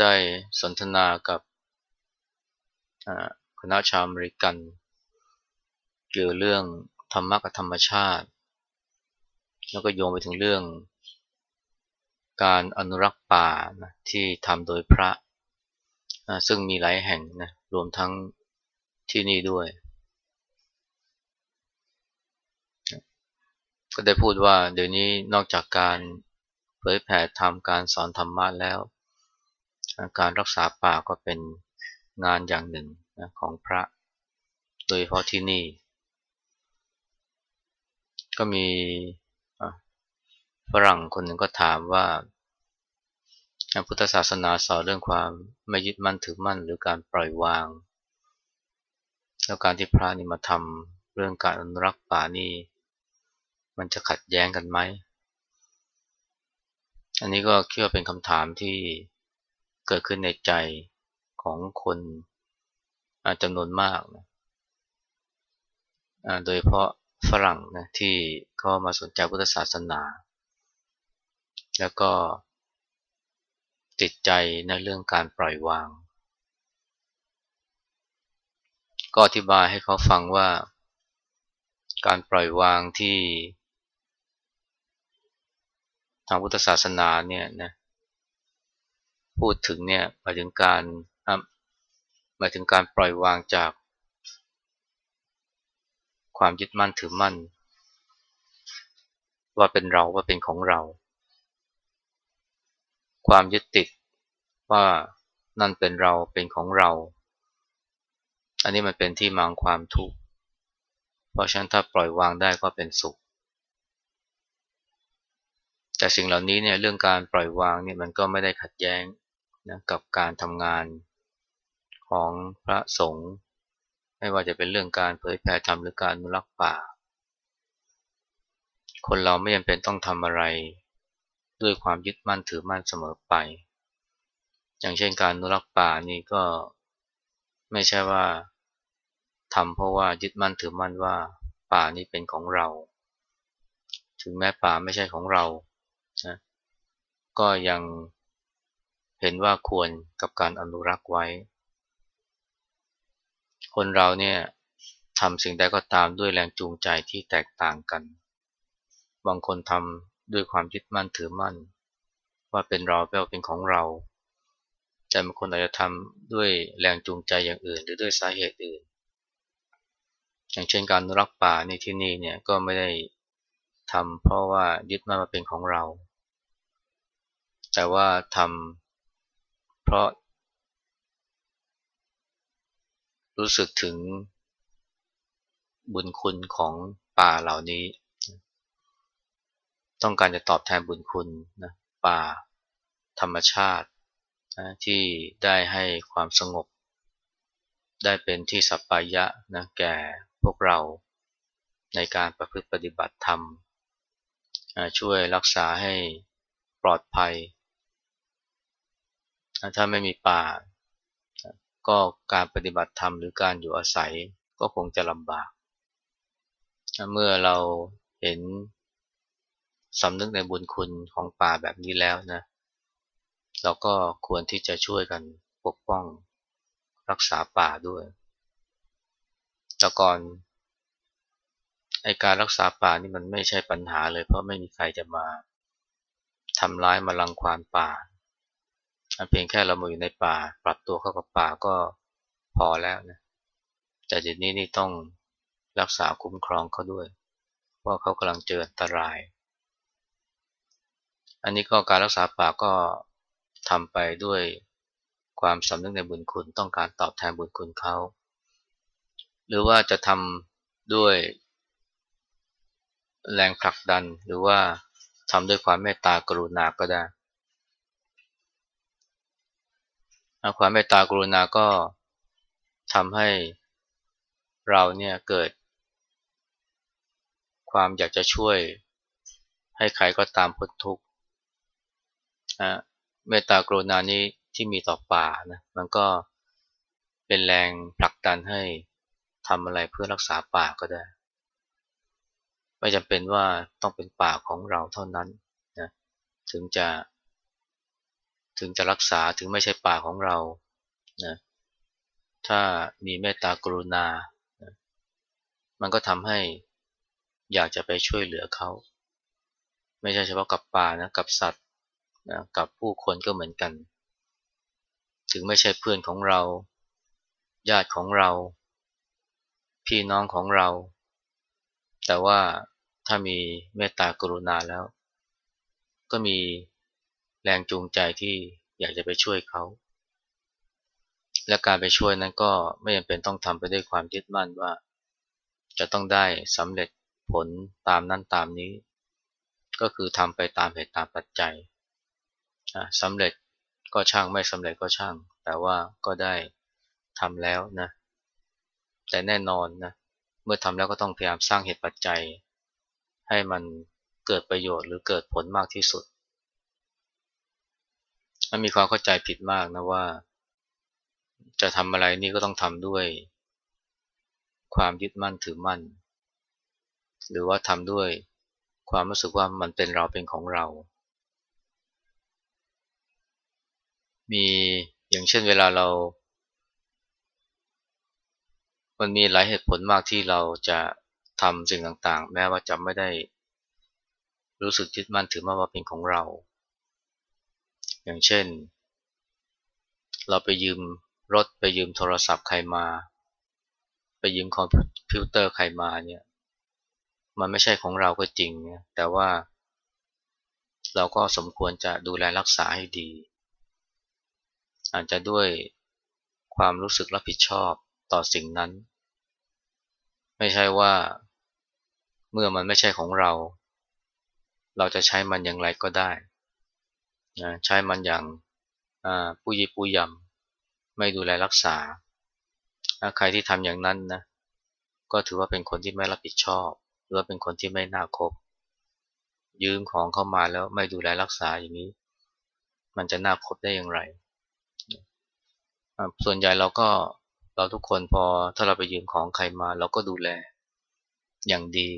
ได้สนทนากับคณะชาวอเมริกัน เกี่ยวเรื่องธรรมะกับธรรมชาติ แล้วก็โยงไปถึงเรื่อง การอนุรักษ์ป่านะที่ทำโดยพระซึ่งมีหลายแห่งนะรวมทั้งที่นี่ด้วย ก็ได้พูดว่าเดี๋ยวนี้นอกจากการเผยแผ่ธรรมการสอนธรรมะแล้ว การรักษาป่าก็เป็นงานอย่างหนึ่งนะของพระ โดยเฉพาะที่นี่ ก็มีฝรั่งคนหนึ่งก็ถามว่าพุทธศาสนาสอนเรื่องความไม่ยึดมั่นถือมั่นหรือการปล่อยวาง แล้วการที่พระนี่มาทำเรื่องการอนุรักษ์ป่านี่มันจะขัดแย้งกันไหม อันนี้ก็คิดว่าเป็นคำถามที่ เกิดขึ้นในใจของคนจำนวนมากนะโดยเพราะฝรั่งนะที่เขามาสนใจพุทธศาสนา แล้วก็ติดใจในเรื่องการปล่อยวาง ก็อธิบายให้เขาฟังว่า การปล่อยวางที่ ทางพุทธศาสนาเนี่ยนะ พูดถึงเนี่ยหมายถึงการหมายถึงการปล่อยวางจาก ความยึดมั่นถือมั่น ว่าเป็นเราว่าเป็นของเรา ความยึดติดว่านั่นเป็นเราเป็นของเรา อันนี้มันเป็นที่มางความทุกข์เพราะฉะนั้นถ้าปล่อยวางได้ก็เป็นสุข แต่สิ่งเหล่านี้เนี่ยเรื่องการปล่อยวางเนี่ยมันก็ไม่ได้ขัดแย้ง นะกับการทำงานของพระสงฆ์ไม่ว่าจะเป็นเรื่องการเผยแผ่ธรรมหรือการนุรักษ์ป่า คนเราไม่จำเป็นต้องทำอะไร ด้วยความยึดมั่นถือมั่นเสมอไป อย่างเช่นการนุรักษ์ป่านี่ก็ไม่ใช่ว่าทำเพราะว่ายึดมั่นถือมั่นว่าป่านี้เป็นของเรา ถึงแม้ป่าไม่ใช่ของเรานะก็ยัง เห็นว่าควรกับการอนุรักษ์ไว้ คนเราเนี่ยทำสิ่งใดก็ตามด้วยแรงจูงใจที่แตกต่างกัน บางคนทำด้วยความยึดมั่นถือมั่น ว่าเป็นเราเป็นของเรา แต่บางคนอาจจะทำด้วยแรงจูงใจอย่างอื่น หรือด้วยสาเหตุอื่น อย่างเช่นการรักป่าในที่นี่เนี่ยก็ไม่ได้ทำเพราะว่ายึดมั่นว่าเป็นของเรา แต่ว่าทำ เพราะ รู้สึกถึงบุญคุณของป่าเหล่านี้ ต้องการจะตอบแทนบุญคุณนะป่าธรรมชาตินะที่ได้ให้ความสงบ ได้เป็นที่สัปปายะนะแก่พวกเราในการประพฤติปฏิบัติธรรม ช่วยรักษาให้ปลอดภัย ถ้าไม่มีป่า ก็การปฏิบัติธรรมหรือการอยู่อาศัยก็คงจะลำบาก เมื่อเราเห็นสำนึกในบุญคุณของป่าแบบนี้แล้วนะ เราก็ควรที่จะช่วยกันปกป้องรักษาป่าด้วย แต่ก่อนไอการรักษาป่านี่มันไม่ใช่ปัญหาเลย เพราะไม่มีใครจะมาทำร้ายมาลังควานป่า เพียงแค่เรามาอยู่ในป่า ปรับตัวเข้ากับป่าก็พอแล้วนะแต่เดี๋ยวนี้นี่ต้องรักษาคุ้มครองเขาด้วยเพราะเขากำลังเจออันตราย อันนี้ก็การรักษาป่าก็ทำไปด้วยความสำนึกในบุญคุณต้องการตอบแทนบุญคุณเขา หรือว่าจะทำด้วยแรงผลักดันหรือว่าทำด้วยความเมตตากรุณาก็ได้ ความเมตตากรุณาก็ทำให้เราเนี่ยเกิด ความอยากจะช่วยให้ใครก็ตามพ้นทุกข์เมตตากรุณานี้ที่มีต่อป่านะมันก็เป็นแรงผลักดันให้ทำอะไรเพื่อรักษาป่าก็ได้ ไม่จำเป็นว่าต้องเป็นป่าของเราเท่านั้นนะถึงจะ ถึงจะรักษาถึงไม่ใช่ป่าของเรานะถ้ามีเมตตากรุณานะมันก็ทำให้อยากจะไปช่วยเหลือเขา ไม่ใช่เฉพาะกับป่านะกับสัตว์นะกับผู้คนก็เหมือนกัน ถึงไม่ใช่เพื่อนของเรา ญาติของเรา พี่น้องของเรา แต่ว่าถ้ามีเมตตากรุณาแล้ว ก็มี แรงจูงใจที่อยากจะไปช่วยเขา และการไปช่วยนั้นก็ไม่จำเป็นต้องทำไปด้วยความยึดมั่นว่า จะต้องได้สำเร็จผลตามนั้นตามนี้ ก็คือทำไปตามเหตุตามปัจจัยสำเร็จก็ช่างไม่สำเร็จก็ช่าง แต่ว่าก็ได้ทำแล้วนะ แต่แน่นอนนะ เมื่อทำแล้วก็ต้องพยายามสร้างเหตุปัจจัย ให้มันเกิดประโยชน์หรือเกิดผลมากที่สุด มันมีความเข้าใจผิดมากนะว่า จะทำอะไรนี่ก็ต้องทำด้วย ความยึดมั่นถือมั่น หรือว่าทำด้วยความรู้สึกว่ามันเป็นเราเป็นของเรา มีอย่างเช่นเวลาเรา มันมีหลายเหตุผลมากที่เราจะทำสิ่งต่างๆ แม้ว่าจะไม่ได้รู้สึกยึดมั่นถือมั่นว่าเป็นของเรา อย่างเช่น เราไปยืมรถไปยืมโทรศัพท์ใครมา ไปยืมคอมพิวเตอร์ใครมาเนี่ยมันไม่ใช่ของเราก็จริงเนี่ยแต่ว่า เราก็สมควรจะดูแลรักษาให้ดี อาจจะด้วยความรู้สึกรับผิดชอบต่อสิ่งนั้น ไม่ใช่ว่าเมื่อมันไม่ใช่ของเรา เราจะใช้มันอย่างไรก็ได้ นะใช้มันอย่างผู้ยิปุยยำไม่ดูแลรักษา ใครที่ทำอย่างนั้นนะก็ถือว่าเป็นคนที่ไม่รับผิดชอบ หรือว่าเป็นคนที่ไม่น่าคบ ยืมของเข้ามาแล้วไม่ดูแลรักษาอย่างนี้ มันจะน่าคบได้อย่างไร ส่วนใหญ่เราก็เราทุกคนพอถ้าเราไปยืมของใครมา เราก็ดูแลอย่างดี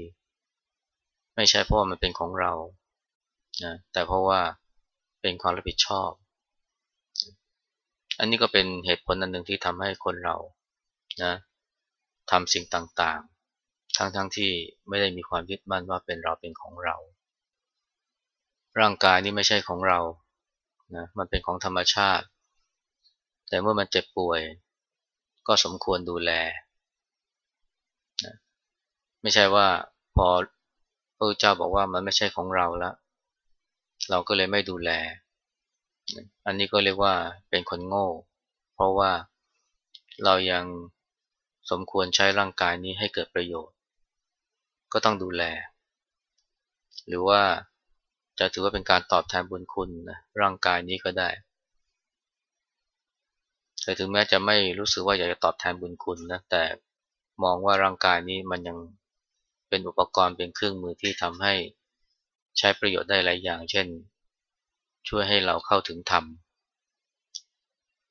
ไม่ใช่เพราะว่ามันเป็นของเรานะแต่เพราะว่า เป็นความรับผิดชอบ อันนี้ก็เป็นเหตุผลอันหนึ่งที่ทำให้คนเรานะทำสิ่งต่างๆ ทั้งๆทที่ไม่ได้มีความยึดมั่นว่าเป็นเราเป็นของเรา ร่างกายนี้ไม่ใช่ของเรานะมันเป็นของธรรมชาติ แต่เมื่อมันเจ็บป่วย ก็สมควรดูแลนะไม่ใช่ว่าพอพระเจ้าบอกว่ามันไม่ใช่ของเราแล้วเราก็เลยไม่ดูแล อันนี้ก็เรียกว่าเป็นคนโง่ เพราะว่าเรายังสมควรใช้ร่างกายนี้ให้เกิดประโยชน์ ก็ต้องดูแล หรือว่าจะถือว่าเป็นการตอบแทนบุญคุณนะร่างกายนี้ก็ได้ แต่ถึงแม้จะไม่รู้สึกว่าอยากจะตอบแทนบุญคุณนะแต่มองว่าร่างกายนี้มันยังเป็นอุปกรณ์เป็นเครื่องมือที่ทำให้ใช้ประโยชน์ได้หลายอย่าง เช่น ช่วยให้เราเข้าถึงธรรม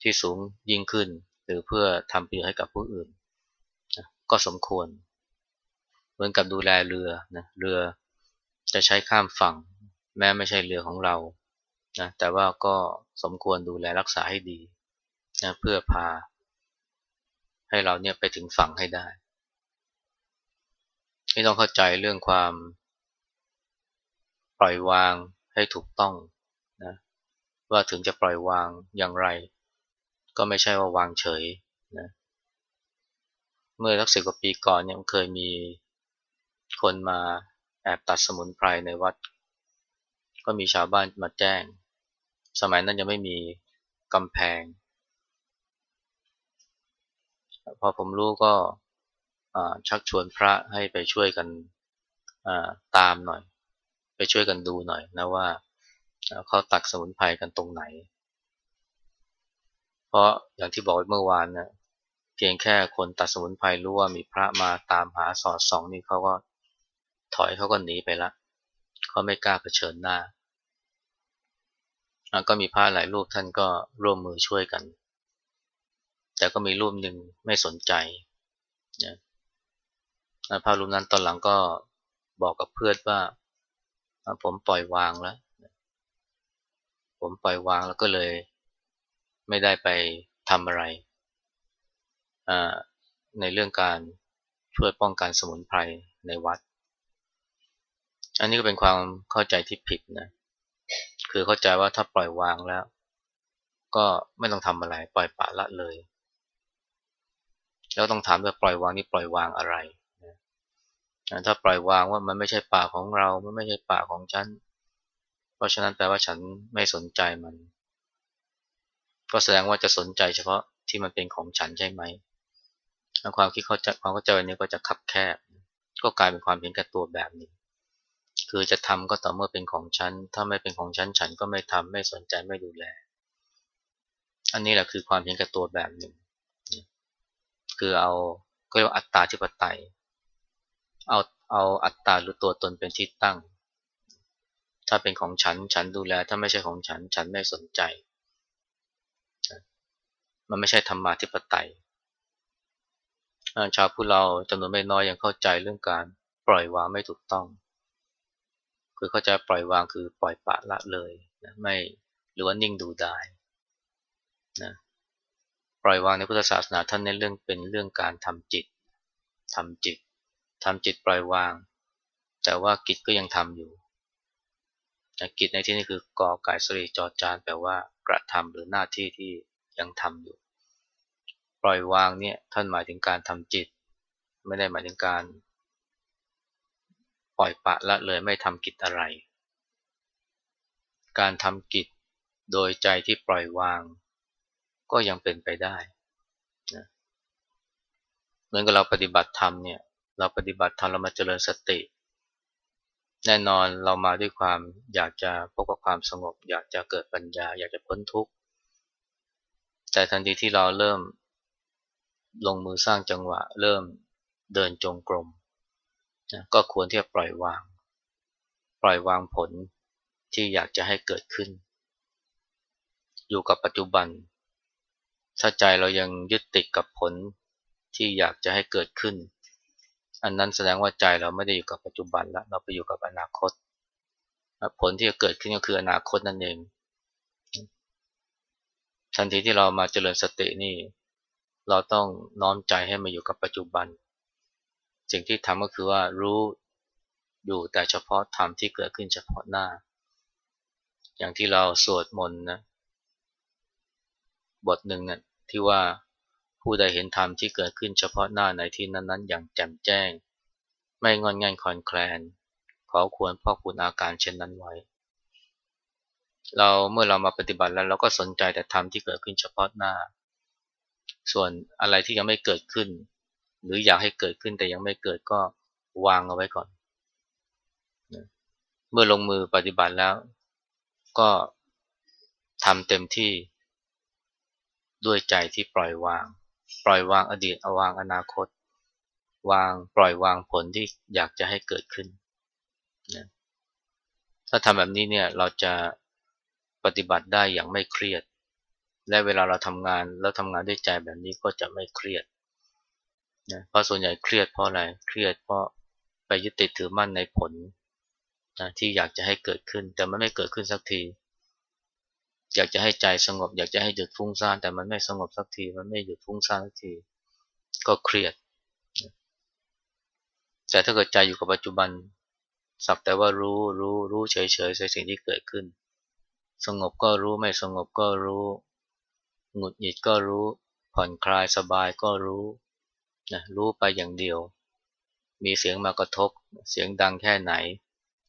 ที่สูงยิ่งขึ้น หรือเพื่อทำประโยชน์ให้กับผู้อื่นก็สมควร เหมือนกับดูแลเรือนะเรือจะใช้ข้ามฝั่ง แม้ไม่ใช่เรือของเรานะแต่ว่าก็สมควรดูแลรักษาให้ดีนะเพื่อพา ให้เราเนี่ยไปถึงฝั่งให้ได้ไม่ต้องเข้าใจเรื่องความปล่อยวางให้ถูกต้อง ว่าถึงจะปล่อยวางอย่างไร ก็ไม่ใช่ว่าวางเฉยนะเมื่อสักสิบกว่าปีก่อนเนี่ยเคยมีคนมาแอบตัดสมุนไพรในวัด ก็มีชาวบ้านมาแจ้ง สมัยนั้นยังไม่มีกำแพง พอผมรู้ก็ชักชวนพระให้ไปช่วยกันตามหน่อย ไปช่วยกันดูหน่อยนะว่า เขาตัดสมุนไพรกันตรงไหน เพราะอย่างที่บอกเมื่อวานนะเพียงแค่คนตัดสมุนไพรรู้ว่ามีพระมาตามหาสอดส่องนี่เขาก็ถอยเขาก็หนีไปละเขาไม่กล้าเผชิญหน้าก็มีพระหลายรูปท่านก็ร่วมมือช่วยกัน แต่ก็มีรูปหนึ่งไม่สนใจนะพระรูปนั้นตอนหลังก็บอกกับเพื่อนว่าผมปล่อยวางแล้ว ผมปล่อยวางแล้วก็เลย ไม่ได้ไปทำอะไร ในเรื่องการช่วยป้องกันสมุนไพรในวัด อันนี้ก็เป็นความเข้าใจที่ผิดนะ คือเข้าใจว่าถ้าปล่อยวางแล้ว ก็ไม่ต้องทำอะไร ปล่อยปละละเลย แล้วต้องถามว่าปล่อยวางนี่ปล่อยวางอะไรถ้าปล่อยวางว่ามันไม่ใช่ป่าของเรา มันไม่ใช่ป่าของฉัน ราะฉะนั้นแปลว่าฉันไม่สนใจมัน ก็แสดงว่าจะสนใจเฉพาะที่มันเป็นของฉันใช่ไหมความคิดเขาจะความเข้าใจนี้ก็จะคับแคบ ก็กลายเป็นความเห็นแก่ตัวแบบนี้ คือจะทำก็ต่อเมื่อเป็นของฉัน ถ้าไม่เป็นของฉันฉันก็ไม่ทำไม่สนใจไม่ดูแล อันนี้แหละคือความเห็นแก่ตัวแบบหนึ่ง คือเอาก็เรียกว่าอัตตาธิปไตย เอาเอาอัตตาหรือตัวตนเป็นที่ตั้ง ถ้าเป็นของฉันฉันดูแล ถ้าไม่ใช่ของฉันฉันไม่สนใจ มันไม่ใช่ธรรมาธิปไตยชาวพุทธเราจำนวนไม่น้อยยังเข้าใจเรื่องการปล่อยวางไม่ถูกต้อง คือเข้าใจปล่อยวางคือปล่อยปะละเลยนะไม่หรือว่านิ่งดูได้นะปล่อยวางในพุทธศาสนาท่านในเรื่องเป็นเรื่องการทำจิตทำจิตทำจิตปล่อยวาง แต่ว่ากิจก็ยังทำอยู่ กิจในที่นี้คือกอไก่สรีจอจานแปลว่ากระทำหรือหน้าที่ที่ยังทำอยู่ ปล่อยวางเนี่ยท่านหมายถึงการทำจิต ไม่ได้หมายถึงการ ปล่อยปะละเลยไม่ทำกิจอะไร การทำกิจโดยใจที่ปล่อยวาง ก็ยังเป็นไปได้นะเหมือนกับเราปฏิบัติธรรมเนี่ยเราปฏิบัติธรรมเรามาเจริญสติ แน่นอนเรามาด้วยความอยากจะพบกับความสงบ อยากจะเกิดปัญญา อยากจะพ้นทุกข์ แต่ทันทีที่เราเริ่ม ลงมือสร้างจังหวะ เริ่มเดินจงกรมนะก็ควรที่จะปล่อยวาง ปล่อยวางผลที่อยากจะให้เกิดขึ้น อยู่กับปัจจุบัน ถ้าใจเรายังยึดติดกับผลที่อยากจะให้เกิดขึ้น อันนั้นแสดงว่าใจเราไม่ได้อยู่กับปัจจุบันแล้วเราไปอยู่กับอนาคต ผลที่จะเกิดขึ้นก็คืออนาคตนั่นเอง ทันทีที่เรามาเจริญสตินี่ เราต้องน้อมใจให้มาอยู่กับปัจจุบัน สิ่งที่ทำก็คือว่ารู้อยู่แต่เฉพาะธรรมที่เกิดขึ้นเฉพาะหน้า อย่างที่เราสวดมนต์นะบทหนึ่งนะ่ะที่ว่า ผู้ใดเห็นธรรมที่เกิดขึ้นเฉพาะหน้าในที่นั้นๆ อย่างแจ่มแจ้ง ไม่งอนงันคอนแคลน ขอควรพ่อคุณอาการเช่นนั้นไว้ เราเมื่อเรามาปฏิบัติแล้วเราก็สนใจแต่ธรรมที่เกิดขึ้นเฉพาะหน้า ส่วนอะไรที่ยังไม่เกิดขึ้น หรืออยากให้เกิดขึ้นแต่ยังไม่เกิดก็วางเอาไว้ก่อน เมื่อลงมือปฏิบัติแล้ว ก็ทำเต็มที่ด้วยใจที่ปล่อยวาง ปล่อยวางอดีตเอาวางอนาคต วางปล่อยวางผลที่อยากจะให้เกิดขึ้นนะถ้าทำแบบนี้เนี่ยเราจะปฏิบัติได้อย่างไม่เครียด และเวลาเราทำงานแล้วทำงานด้วยใจแบบนี้ก็จะไม่เครียดนะเพราะส่วนใหญ่เครียดเพราะอะไรเครียดเพราะไปยึดติดถือมั่นในผลนะที่อยากจะให้เกิดขึ้นแต่มันไม่เกิดขึ้นสักที อยากจะให้ใจสงบ อยากจะให้หยุดฟุ้งซ่านแต่มันไม่สงบสักที มันไม่หยุดฟุ้งซ่านสักที ก็เครียด แต่ถ้าเกิดใจอยู่กับปัจจุบัน สักแต่ว่ารู้รู้รู้เฉยเฉยในสิ่งที่เกิดขึ้น สงบก็รู้ไม่สงบก็รู้หงุดหงิดก็รู้ผ่อนคลายสบายก็รู้นะรู้ไปอย่างเดียว มีเสียงมากระทบเสียงดังแค่ไหน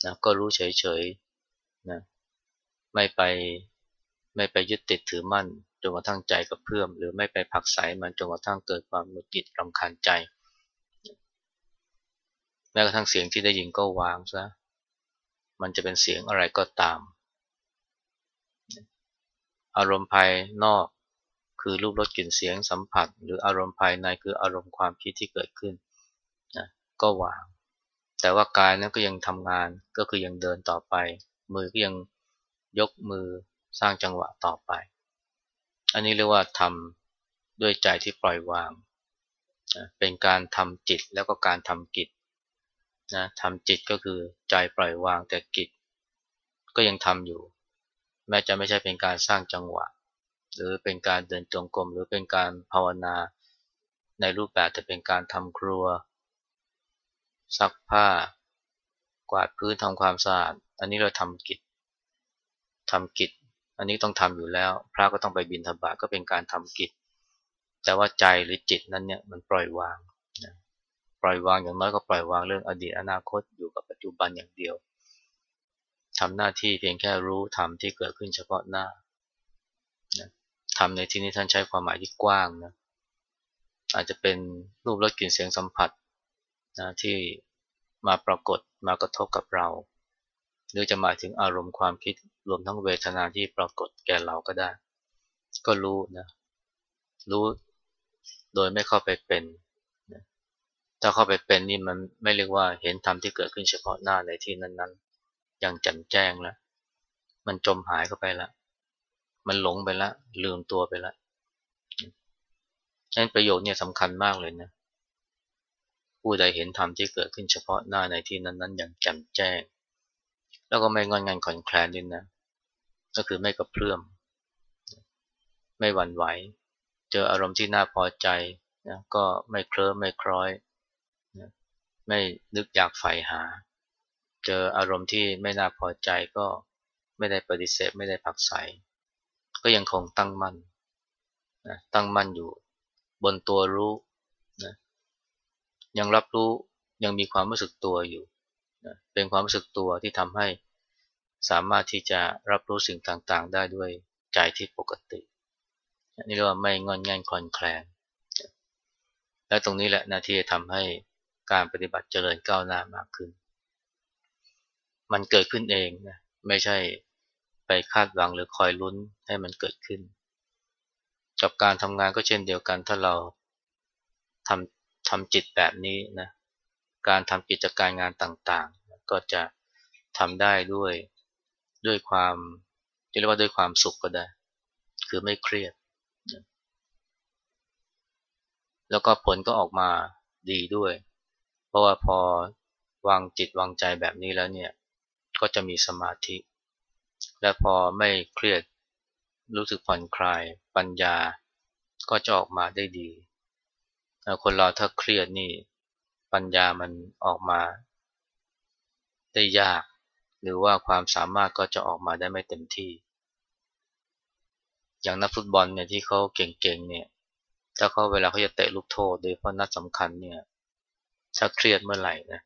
นะก็รู้เฉยๆนะไม่ไป ไม่ไปยึดติดถือมั่นจนกระทั่งใจกับเพื่อม หรือไม่ไปผักใสมันจนกระทั่งเกิดความหงุดหงิดรำคาญใจ แม้กระทั่งเสียงที่ได้ยินก็วางซะมันจะเป็นเสียงอะไรก็ตาม อารมณ์ภายนอกคือรูปรสกลิ่นเสียงสัมผัส หรืออารมณ์ภายในคืออารมณ์ความคิดที่เกิดขึ้นนะก็วาง แต่ว่ากายนั้นก็ยังทำงานก็คือยังเดินต่อไป มือก็ยังยกมือ สร้างจังหวะต่อไป อันนี้เรียกว่าทำด้วยใจที่ปล่อยวางนะเป็นการทำจิตแล้วก็การทำกิจนะทำจิตก็คือใจปล่อยวางแต่กิจ ก็ยังทำอยู่ แม้จะไม่ใช่เป็นการสร้างจังหวะ หรือเป็นการเดินจงกรมหรือเป็นการภาวนา ในรูปแบบจะเป็นการทำครัว ซักผ้า กวาดพื้นทำความสะอาด อันนี้เราทำกิจทำกิจ อันนี้ต้องทำอยู่แล้ว พระก็ต้องไปบินธบาตก็เป็นการทำกิจ แต่ว่าใจหรือจิตนั้นเนี่ยมันปล่อยวางนะปล่อยวางอย่างน้อยก็ปล่อยวางเรื่องอดีตอนาคตอยู่กับปัจจุบันอย่างเดียวทำหน้าที่เพียงแค่รู้ทำที่เกิดขึ้นเฉพาะหน้าทำในที่นี้ท่านใช้ความหมายที่กว้างนะอาจจะเป็นรูปรสกลิ่นเสียงสัมผัสนะที่มาปรากฏมากระทบกับเรา หรือจะหมายถึงอารมณ์ความคิด รวมทั้งเวทนาที่ปรากฏแก่เราก็ได้ ก็รู้นะรู้โดยไม่เข้าไปเป็นถ้าเข้าไปเป็นนี่มันไม่เรียกว่าเห็นธรรมที่เกิดขึ้นเฉพาะหน้าในที่นั้นๆ อย่างแจ่มแจ้งแล้ว มันจมหายเข้าไปแล้วมันหลงไปล้วลืมตัวไปแล้วนั้นประโยชน์เนี่ยสำคัญมากเลยนะ ผู้ใดเห็นธรรมที่เกิดขึ้นเฉพาะหน้าในที่นั้นๆ อย่างแจ่มแจ้ง แล้วก็ไม่งอนงันขอนแคลนด้วยนะ ก็คือไม่กระเพื่อม ไม่หวั่นไหว เจออารมณ์ที่น่าพอใจนะก็ไม่เคลิ้มไม่คล้อยนะไม่นึกอยากใฝ่หา เจออารมณ์ที่ไม่น่าพอใจก็ไม่ได้ปฏิเสธไม่ได้ผักใสก็ยังคงตั้งมั่นนะตั้งมั่นอยู่บนตัวรู้นะยังรับรู้ยังมีความรู้สึกตัวอยู่นะเป็นความรู้สึกตัวที่ทำให้ สามารถที่จะรับรู้สิ่งต่างๆ ได้ด้วยใจที่ปกตินี่เรียกว่าไม่งอนงันคลอนแคลนและตรงนี้แหละนะที่จะทำให้การปฏิบัติเจริญก้าวหน้ามากขึ้น มันเกิดขึ้นเองนะไม่ใช่ไปคาดหวังหรือคอยลุ้นให้มันเกิดขึ้นกับการทำงานก็เช่นเดียวกันถ้าเราทำทำจิตแบบนี้นะการทำกิจการงานต่างๆ ก็จะทำได้ด้วย ด้วยความจะเรียกว่าด้วยความสุขก็ได้ คือไม่เครียด แล้วก็ผลก็ออกมาดีด้วย เพราะว่าพอวางจิตวางใจแบบนี้แล้วเนี่ย ก็จะมีสมาธิ และพอไม่เครียดรู้สึกผ่อนคลาย ปัญญาก็จะออกมาได้ดี คนเราถ้าเครียดนี่ ปัญญามันออกมาได้ยาก หรือว่าความสามารถก็จะออกมาได้ไม่เต็มที่ อย่างนักฟุตบอลเนี่ยที่เขาเก่งๆเนี่ยถ้าเขาเวลาเขาจะเตะลูกโทษโดยเพราะนัดสำคัญเนี่ยถ้าเครียดเมื่อไหร่นะ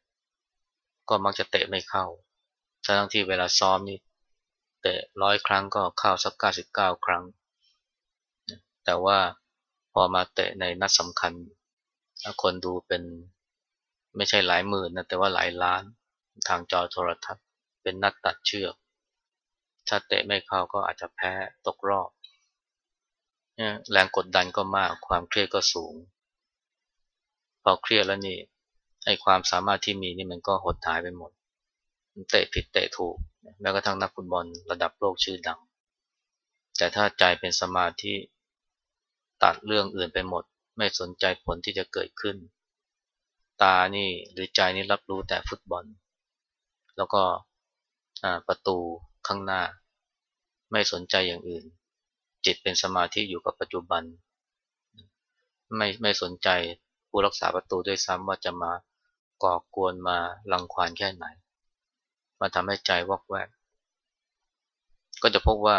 ก็มักจะเตะไม่เข้าทั้งที่เวลาซ้อมนี่เตะร้อยครั้งก็เข้าสักเก้าสิบเก้าครั้ง แต่ว่าพอมาเตะในนัดสำคัญ คนดูเป็นไม่ใช่หลายหมื่นนะแต่ว่าหลายล้านทางจอโทรทัศน์ เป็นนัดตัดเชือก ถ้าเตะไม่เข้าก็อาจจะแพ้ตกรอบ แรงกดดันก็มาก ความเครียดก็สูง พอเครียดแล้วนี่ไอ้ความสามารถที่มีนี่มันก็หดหายไปหมด เตะผิดเตะถูก แม้กระทั่งนักฟุตบอลระดับโลกชื่อดัง แต่ถ้าใจเป็นสมาธิตัดเรื่องอื่นไปหมด ไม่สนใจผลที่จะเกิดขึ้น ตานี่หรือใจนี่รับรู้แต่ฟุตบอล แล้วก็ ประตูข้างหน้า ไม่สนใจอย่างอื่น จิตเป็นสมาธิอยู่กับปัจจุบัน ไม่ไม่สนใจผู้รักษาประตูด้วยซ้ำว่าจะมาก่อกวนมาลังควานแค่ไหน มาทำให้ใจวอกแวก ก็จะพบว่า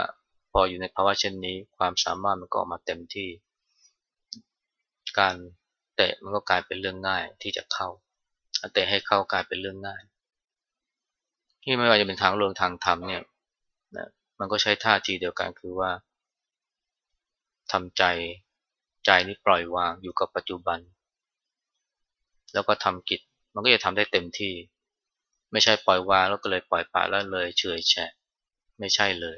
พออยู่ในภาวะเช่นนี้ ความสามารถมันก็ออกมาเต็มที่ การเตะมันก็กลายเป็นเรื่องง่ายที่จะเข้าเตะให้เข้ากลายเป็นเรื่องง่าย ที่ไม่ว่าจะเป็นทางเรื่งทางธรรมเนี่ยนะมันก็ใช้ท่าทีเดียวกันคือว่าทำใจใจนี่ปล่อยวางอยู่กับปัจจุบัน แล้วก็ทำกิจมันก็จะทำได้เต็มที่ ไม่ใช่ปล่อยวางแล้วก็เลยปล่อยปละแล้วเลยเฉยแฉะไม่ใช่เลย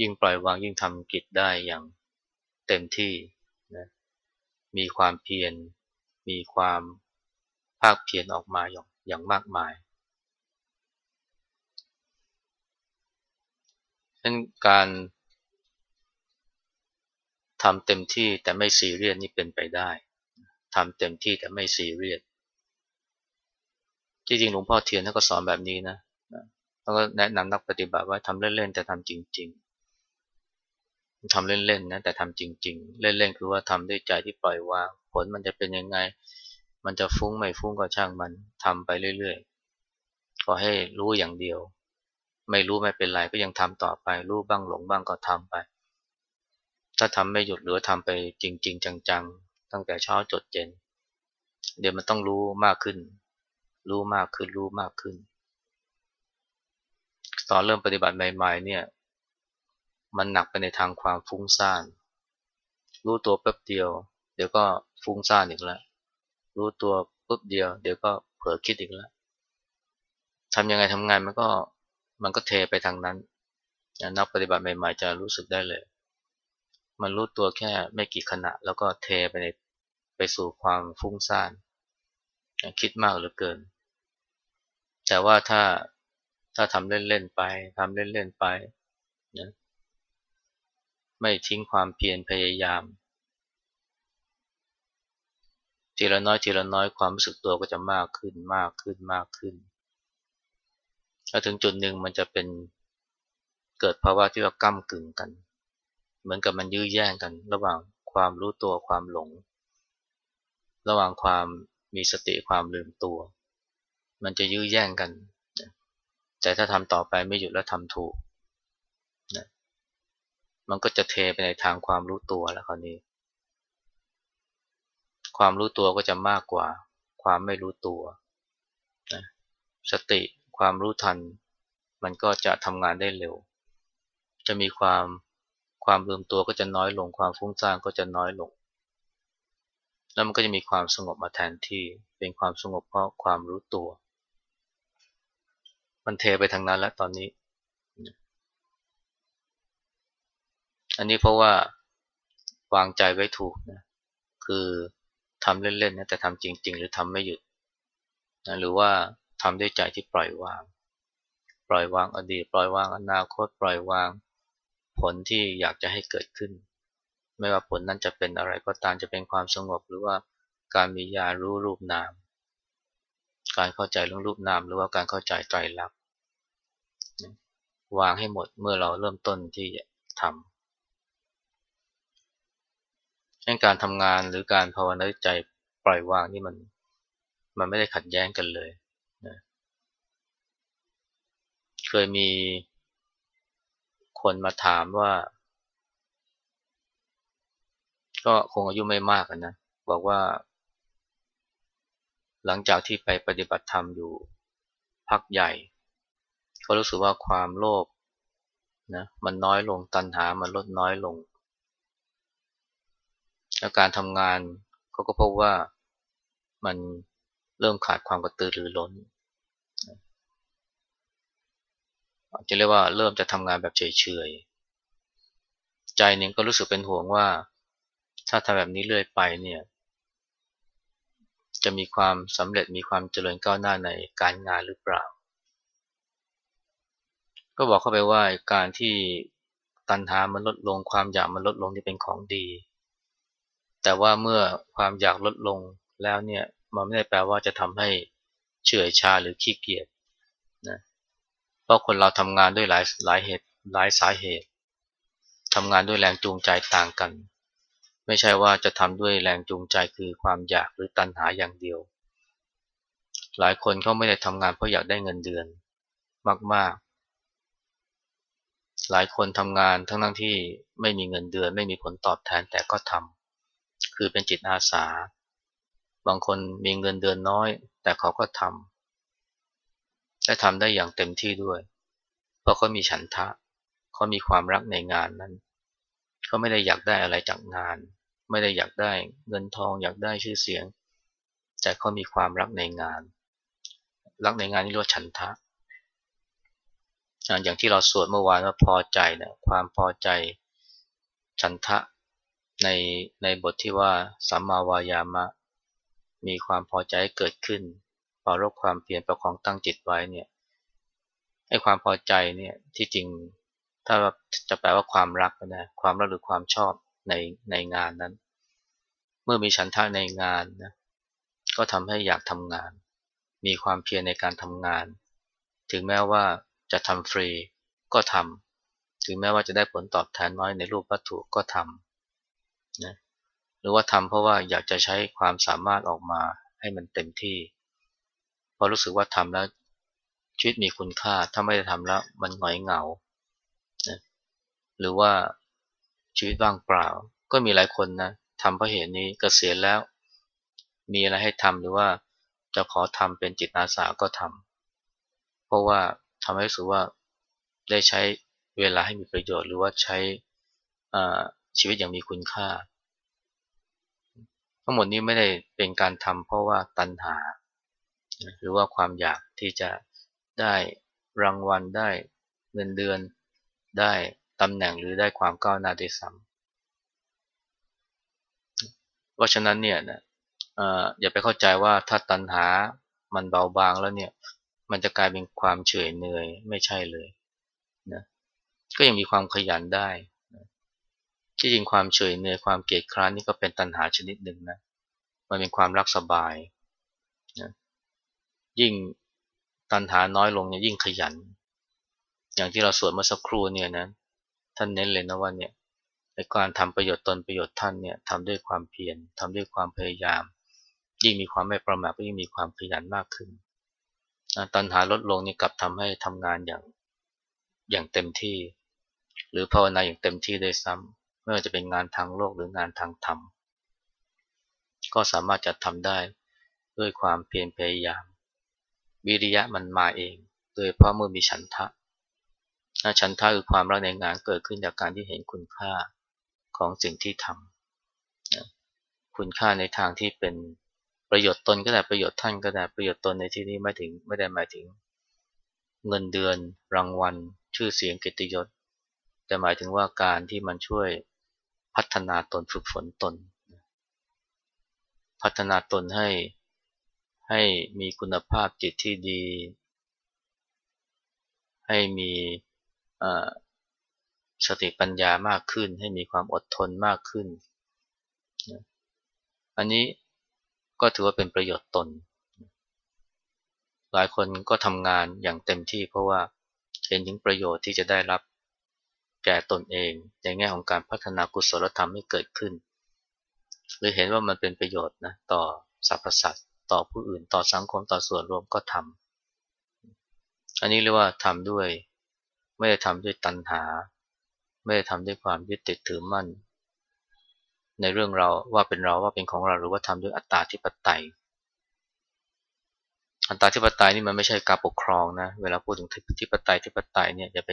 ยิ่งปล่อยวางยิ่งทำกิจได้อย่างเต็มที่นะมีความเพียรมีความภาคเพียรออกมาอย่างอย่างมากมายฉะ นั้นการทำเต็มที่แต่ไม่ซีเรียสนี่เป็นไปได้ทำเต็มที่แต่ไม่ซีเรียสที่จริงหลวงพ่อเทียนท่านก็สอนแบบนี้นะแล้วก็แนะนำนักปฏิบัติว่าทำเล่นๆแต่ทำจริง ๆทำเล่นๆนะแต่ทำจริง ๆ เล่นๆคือว่าทำด้วยใจที่ปล่อยวางผลมันจะเป็นยังไง มันจะฟุ้งไม่ฟุ้งก็ช่างมันทำไปเรื่อยๆก็ให้รู้อย่างเดียว ไม่รู้ไม่เป็นไรก็ยังทำต่อไป รู้บ้างหลงบ้างก็ทำไป ถ้าทำไม่หยุดหรือทำไปจริงๆจังๆ ตั้งแต่เช้าจดเย็น เดี๋ยวมันต้องรู้มากขึ้น รู้มากขึ้นรู้มากขึ้น ตอนเริ่มปฏิบัติใหม่ ๆ เนี่ย มันหนักไปในทางความฟุ้งซ่าน รู้ตัวแป๊บเดียว เดี๋ยวก็ฟุ้งซ่านอีกแล้ว รู้ตัวปุ๊บเดียว เดี๋ยวก็เผลอคิดอีกแล้วทำยังไงทำงานมันก็ มันก็เทไปทางนั้น นักปฏิบัติใหม่ๆจะรู้สึกได้เลย มันรู้ตัวแค่ไม่กี่ขณะ แล้วก็เทไปในไปสู่ความฟุ้งซ่าน คิดมากเหลือเกิน แต่ว่าถ้าถ้าทำเล่นๆไปทำเล่นๆไปนะไม่ทิ้งความเพียรพยายาม ทีละน้อยทีละน้อยความรู้สึกตัวก็จะมากขึ้นมากขึ้นมากขึ้น ถ้าถึงจุดหนึ่งมันจะเป็นเกิดภาวะที่ว่าก้ากึ่งกัน เหมือนกับมันยื้อแย่งกัน ระหว่างความรู้ตัวความหลง ระหว่างความมีสติความลืมตัว มันจะยื้อแย่งกัน แต่ถ้าทำต่อไปไม่หยุดแล้วทำถูกนะมันก็จะเทไปในทางความรู้ตัวแล้วคราวนี้ ความรู้ตัวก็จะมากกว่า ความไม่รู้ตัวนะสติ ความรู้ทัน มันก็จะทำงานได้เร็ว จะมีความความลืมตัวก็จะน้อยลง ความฟุ้งซ่านก็จะน้อยลง แล้วมันก็จะมีความสงบมาแทนที่ เป็นความสงบเพราะความรู้ตัว มันเทไปทางนั้นแล้วตอนนี้ อันนี้เพราะว่าวางใจไว้ถูกนะ คือทำเล่นๆนะแต่ทำจริง ๆ หรือทำไม่หยุดนะหรือว่า ทำด้วยใจที่ปล่อยวาง ปล่อยวางอดีต ปล่อยวางอนาคต ปล่อยวางผลที่อยากจะให้เกิดขึ้น ไม่ว่าผลนั้นจะเป็นอะไรก็ตามจะเป็นความสงบหรือว่าการมียารู้รูปนาม การเข้าใจเรื่องรูปนาม หรือว่าการเข้าใจไตรลักษณ์วางให้หมดเมื่อเราเริ่มต้นที่จะทำการทำงานหรือการภาวนาใจปล่อยวางนี่มัน มันไม่ได้ขัดแย้งกันเลยนะ เคยมีคนมาถามว่า ก็คงอายุไม่มากนะ บอกว่า หลังจากที่ไปปฏิบัติธรรมอยู่พักใหญ่ก็รู้สึกว่าความโลภนะมันน้อยลงตัณหามันลดน้อยลง แล้วการทำงานเขาก็พบว่ามันเริ่มขาดความกระตือรือร้น จะเรียกว่าเริ่มจะทำงานแบบเฉยๆ ใจหนึ่งก็รู้สึกเป็นห่วงว่า ถ้าทำแบบนี้เรื่อยไปเนี่ย จะมีความสำเร็จมีความเจริญก้าวหน้าในการงานหรือเปล่า ก็บอกเข้าไปว่าการที่ตัณหามันลดลงความอยากมันลดลงนี่เป็นของดี แต่ว่าเมื่อความอยากลดลงแล้วเนี่ยมันไม่ได้แปลว่าจะทำให้เฉื่อยชาหรือขี้เกียจนะ เพราะคนเราทำงานด้วยหลายหลายเหตุหลายสาเหตุทำงานด้วยแรงจูงใจต่างกัน ไม่ใช่ว่าจะทำด้วยแรงจูงใจคือความอยากหรือตัณหาอย่างเดียว หลายคนเขาไม่ได้ทำงานเพราะอยากได้เงินเดือนมากๆ หลายคนทำงานทั้งทั้งที่ไม่มีเงินเดือน ไม่มีผลตอบแทนแต่ก็ทำคือเป็นจิตอาสา บางคนมีเงินเดือนน้อย แต่เขาก็ทำ และทำได้อย่างเต็มที่ด้วย เพราะเขามีฉันทะเขามีความรักในงานนั้นเขาไม่ได้อยากได้อะไรจากงาน ไม่ได้อยากได้เงินทองอยากได้ชื่อเสียง แต่เขามีความรักในงาน รักในงานนี่เรียกว่าฉันทะอย่างที่เราสวดเมื่อวานว่าพอใจนะความพอใจฉันทะในในบทที่ว่าสัมมาวายามะ มีความพอใจเกิดขึ้น ปารบความเปลี่ยนประคองตั้งจิตไว้เนี่ยไอ้ความพอใจเนี่ยที่จริงถ้าจะแปลว่าความรักนะความรักหรือความชอบในในงานนั้น เมื่อมีฉันทะในงานนะก็ทำให้อยากทำงาน มีความเพียรในการทำงาน ถึงแม้ว่าจจะทำฟรีก็ทำถึงแม้ว่าจะได้ผลตอบแทนน้อยในรูปวัตถุก็ทำนะหรือว่าทำเพราะว่าอยากจะใช้ความสามารถออกมาให้มันเต็มที่ พอรู้สึกว่าทำแล้วชีวิตมีคุณค่า ถ้าไม่ได้ทำแล้วมันหงอยเหงานะหรือว่าชีวิตว่างเปล่า ก็มีหลายคนนะทำเพราะเหตุนี้กเกษียณแล้ว มีอะไรให้ทำหรือว่าจะขอทำเป็นจิตอาสาก็ทำเพราะว่าทำให้รู้สึกว่าได้ใช้เวลาให้มีประโยชน์ หรือว่าใช้ชีวิตอย่างมีคุณค่า ทั้งหมดนี้ไม่ได้เป็นการทำเพราะว่าตัณหา หรือว่าความอยากที่จะได้รางวัลได้เงินเดือน ได้ตำแหน่งหรือได้ความก้าวหน้าด้ซ้ำเพราะฉะนั้นเนี่ยนะอย่าไปเข้าใจว่าถ้าตัณหามันเบาบางแล้วเนี่ยมันจะกลายเป็นความเฉยเหนื่อยไม่ใช่เลยนะก็ยังมีความขยันได้นะที่จริงความเฉยเหนื่อยความเกียจคร้านนี่ก็เป็นตัณหาชนิดหนึ่งนะมันเป็นความรักสบาย ยิ่งตัณหาน้อยลงเนี่ยยิ่งขยัน อย่างที่เราสวดเมื่อสักครู่เนี่ยนะท่านเน้นเลยนะว่าเนี่ยในการทำประโยชน์ตนประโยชน์ท่านเนี่ยทำด้วยความเพียรทำด้วยความพยายาม ยิ่งมีความไม่ประมาทก็ยิ่งมีความขยันมากขึ้นตัณหาลดลงนี่กลับทำให้ทำงานอย่างอย่างเต็มที่ หรือภาวนาอย่างเต็มที่ได้ซ้ำไม่ว่าจะเป็นงานทางโลกหรืองานทางธรรมก็สามารถจะทำได้ด้วยความเพียรพยายาม วิริยะมันมาเอง โดยเพราะเมื่อมีฉันทะฉันทะคือความรักในงานเกิดขึ้นจากการที่เห็นคุณค่าของสิ่งที่ทำคุณค่าในทางที่เป็นประโยชน์ตนก็ได้ประโยชน์ท่านก็ได้ประโยชน์ตนในที่นี้ไม่ถึงไม่ได้หมายถึง เงินเดือนรางวัล ชื่อเสียงกิตยศแต่หมายถึงว่าการที่มันช่วยพัฒนาตนฝึกฝนตน พัฒนาตนให้ ให้มีคุณภาพจิตที่ดี ให้มีสติปัญญามากขึ้น ให้มีความอดทนมากขึ้น อันนี้ก็ถือว่าเป็นประโยชน์ตน หลายคนก็ทำงานอย่างเต็มที่เพราะว่าเห็นถึงประโยชน์ที่จะได้รับแก่ตนเอง ในแง่ของการพัฒนากุศลธรรมให้เกิดขึ้น หรือเห็นว่ามันเป็นประโยชน์นะต่อสรรพสัตว์ ต่อผู้อื่น ต่อสังคมต่อส่วนรวมก็ทำอันนี้เรียกว่าทำด้วย ไม่ได้ทำด้วยตัณหา ไม่ได้ทำด้วยความยึดติดถือมั่น ในเรื่องเราว่าเป็นเราว่าเป็นของเราหรือว่าทำด้วยอัตตาธิปไตย อัตตาธิปไตยนี่มันไม่ใช่การปกครองนะ เวลาพูดถึงธิปไตยธิปไตยเนี่ยจะไป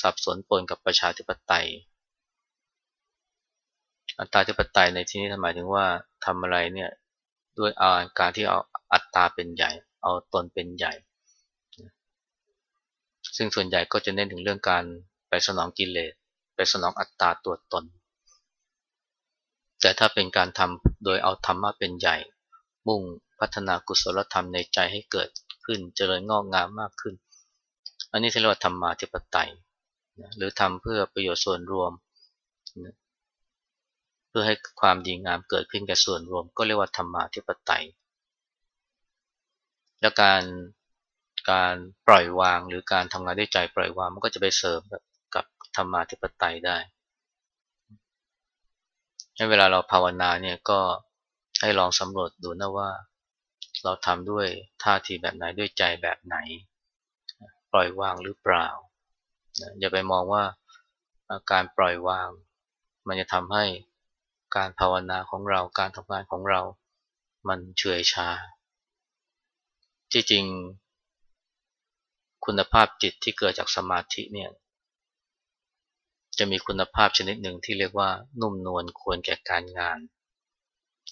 สับสนปนกับประชาธิปไตย อัตตาธิปไตยในที่นี้หมายถึงว่าทำอะไรเนี่ย ด้วยอาการที่เอาอัตตาเป็นใหญ่ เอาตนเป็นใหญ่ ซึ่งส่วนใหญ่ก็จะเน้นถึงเรื่องการไปสนองกิเลส ไปสนองอัตตาตัวตน แต่ถ้าเป็นการทำโดยเอาธรรมะเป็นใหญ่ มุ่งพัฒนากุศลธรรมในใจให้เกิดขึ้น เจริญงอกงามมากขึ้น อันนี้เรียกว่าธรรมาธิปไตย หรือทำเพื่อประโยชน์ส่วนรวม เพื่อให้ความดีงามเกิดขึ้นแกับส่วนรวม ก็เรียกว่าธรรมาธิปไตย และการการปล่อยวางหรือการทำงานด้วยใจปล่อยวางมันก็จะไปเสริมกับธรรมาธิปไตยได้ให้เวลาเราภาวนาเนี่ยก็ให้ลองสำรวจดูนะว่า เราทำด้วยท่าทีแบบไหนด้วยใจแบบไหน ปล่อยวางหรือเปล่าอย่าไปมองว่าการปล่อยวาง มันจะทำให้ การภาวนาของเราการทำงานของเรา มันเฉื่อยชา ที่จริง คุณภาพจิตที่เกิดจากสมาธิเนี่ยจะมีคุณภาพชนิดหนึ่งที่เรียกว่านุ่มนวลควรแก่การงาน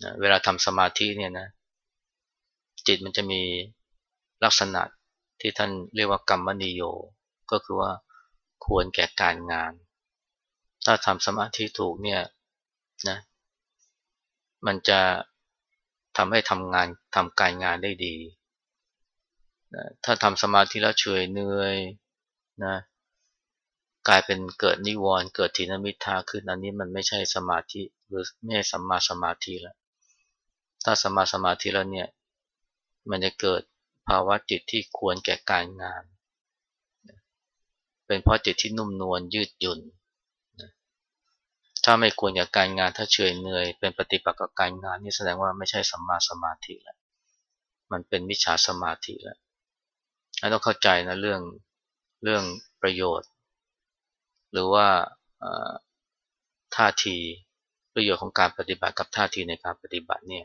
นะเวลาทำสมาธิเนี่ยนะจิตมันจะมีลักษณะที่ท่านเรียกว่ากรรมนิโย ก็คือว่าควรแก่การงาน ถ้าทำสมาธิถูกเนี่ยนะ มันจะทำให้ทำงานทำการงานได้ดีนะถ้าทำสมาธิแล้วเฉยเหนื่อยนะกลายเป็นเกิดนิวรณ์เกิดทีนมิทาขึ้นอันนี้มันไม่ใช่สมาธิหรือไม่ใช่สัมมาสมาธิแล้วถ้าสัมมาสมาธิแล้วเนี่ยมันจะเกิดภาวะจิตที่ควรแก่การงาน เป็นเพราะจิตที่นุ่มนวลยืดหยุ่น ถ้าไม่ควรกับการงานถ้าเฉยเหนื่อย เป็นปฏิปักษ์กับการงานนี่แสดงว่าไม่ใช่สัมมาสมาธิแล้ว มันเป็นมิจฉาสมาธิแล้วต้องเข้าใจนะเรื่องเรื่องประโยชน์ หรือว่าท่าทีประโยชน์ของการปฏิบัติกับท่าทีในการปฏิบัติเนี่ย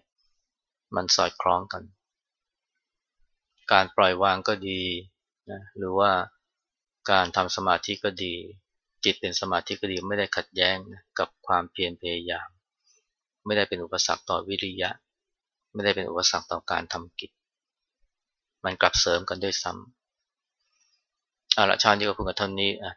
มันสอดคล้องกัน การปล่อยวางก็ดีนะหรือว่าการทำสมาธิก็ดี จิตเป็นสมาธิก็ดีไม่ได้ขัดแย้งกับความเพียรพยายาม ไม่ได้เป็นอุปสรรคต่อวิริยะ ไม่ได้เป็นอุปสรรคต่อการทำกิจ มันกลับเสริมกันด้วยซ้ำเอาละชาตินี้ก็พูดกันเท่านี้อะ